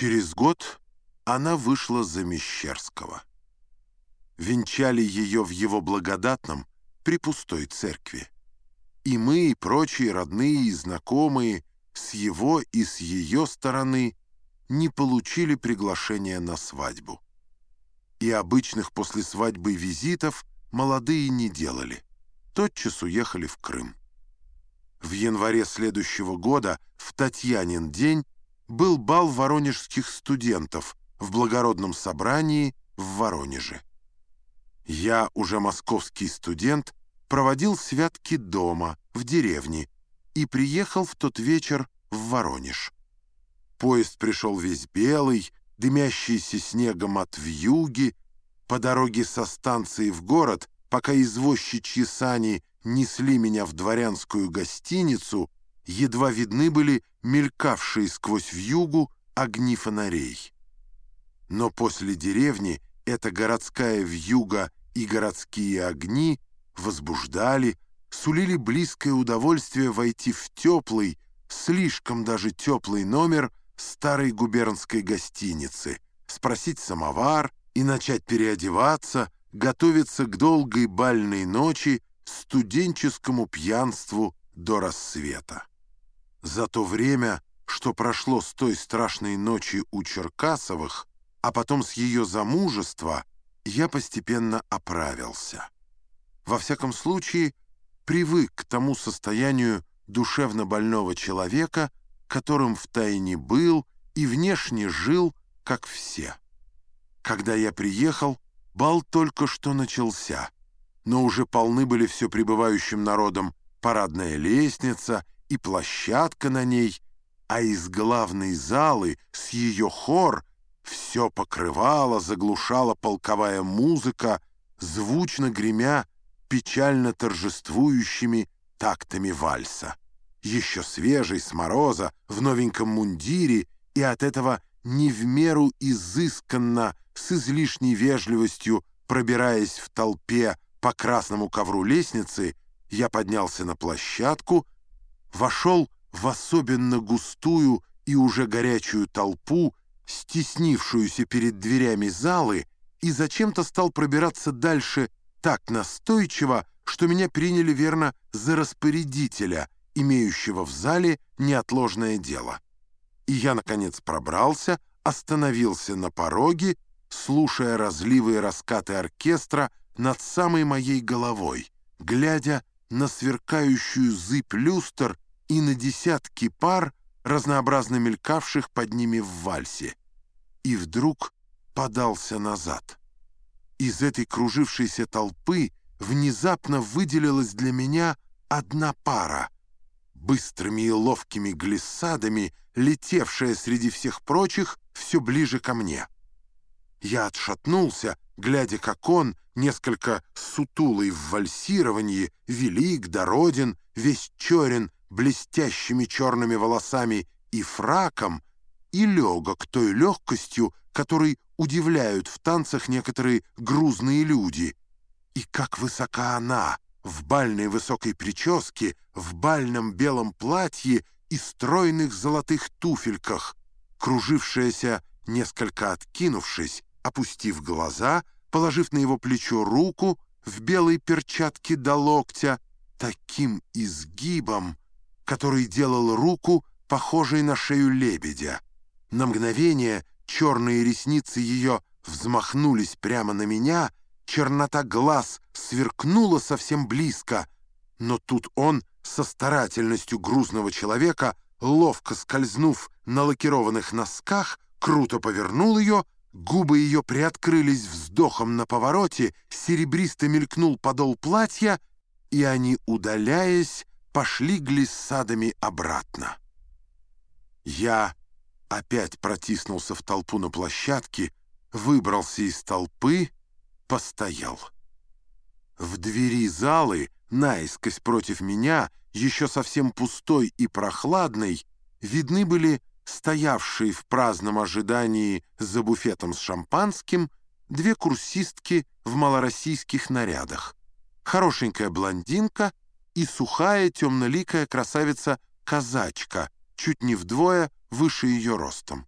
Через год она вышла за Мещерского. Венчали ее в его благодатном при пустой церкви. И мы, и прочие родные и знакомые с его и с ее стороны не получили приглашения на свадьбу. И обычных после свадьбы визитов молодые не делали. Тотчас уехали в Крым. В январе следующего года, в Татьянин день, был бал воронежских студентов в благородном собрании в Воронеже. Я, уже московский студент, проводил святки дома, в деревне, и приехал в тот вечер в Воронеж. Поезд пришел весь белый, дымящийся снегом от вьюги, по дороге со станции в город, пока извозчичьи сани несли меня в дворянскую гостиницу, едва видны были мелькавшие сквозь вьюгу огни фонарей. Но после деревни эта городская вьюга и городские огни возбуждали, сулили близкое удовольствие войти в теплый, слишком даже теплый номер старой губернской гостиницы, спросить самовар и начать переодеваться, готовиться к долгой бальной ночи, студенческому пьянству до рассвета. За то время, что прошло с той страшной ночи у Черкасовых, а потом с ее замужества, я постепенно оправился. Во всяком случае, привык к тому состоянию душевно больного человека, которым втайне был и внешне жил, как все. Когда я приехал, бал только что начался, но уже полны были все пребывающим народом парадная лестница и площадка на ней, а из главной залы с ее хор все покрывала, заглушала полковая музыка, звучно гремя печально торжествующими тактами вальса. Еще свежий, с мороза, в новеньком мундире, и от этого не в меру изысканно, с излишней вежливостью, пробираясь в толпе по красному ковру лестницы, я поднялся на площадку, вошел в особенно густую и уже горячую толпу, стеснившуюся перед дверями залы, и зачем-то стал пробираться дальше так настойчиво, что меня приняли верно за распорядителя, имеющего в зале неотложное дело. И я, наконец, пробрался, остановился на пороге, слушая разливы и раскаты оркестра над самой моей головой, глядя на сверкающую зыбь люстр и на десятки пар, разнообразно мелькавших под ними в вальсе. И вдруг подался назад. Из этой кружившейся толпы внезапно выделилась для меня одна пара, быстрыми и ловкими глиссадами, летевшая среди всех прочих все ближе ко мне. Я отшатнулся, глядя, как он, несколько сутулый в вальсировании, велик, дороден, весь черен, блестящими черными волосами и фраком, и легок той легкостью, которой удивляют в танцах некоторые грузные люди. И как высока она, в бальной высокой прическе, в бальном белом платье и стройных золотых туфельках, кружившаяся, несколько откинувшись, опустив глаза, положив на его плечо руку в белой перчатке до локтя, таким изгибом, который делал руку похожей на шею лебедя. На мгновение черные ресницы ее взмахнулись прямо на меня, чернота глаз сверкнула совсем близко, но тут он со старательностью грузного человека, ловко скользнув на лакированных носках, круто повернул ее, Губы ее приоткрылись вздохом на повороте, серебристо мелькнул подол платья, и они, удаляясь, пошли глиссадами обратно. Я опять протиснулся в толпу на площадке, выбрался из толпы, постоял. В двери залы, наискось против меня, еще совсем пустой и прохладной, видны были стоявшие в праздном ожидании за буфетом с шампанским, две курсистки в малороссийских нарядах, хорошенькая блондинка и сухая темноликая красавица-казачка, чуть не вдвое выше ее ростом.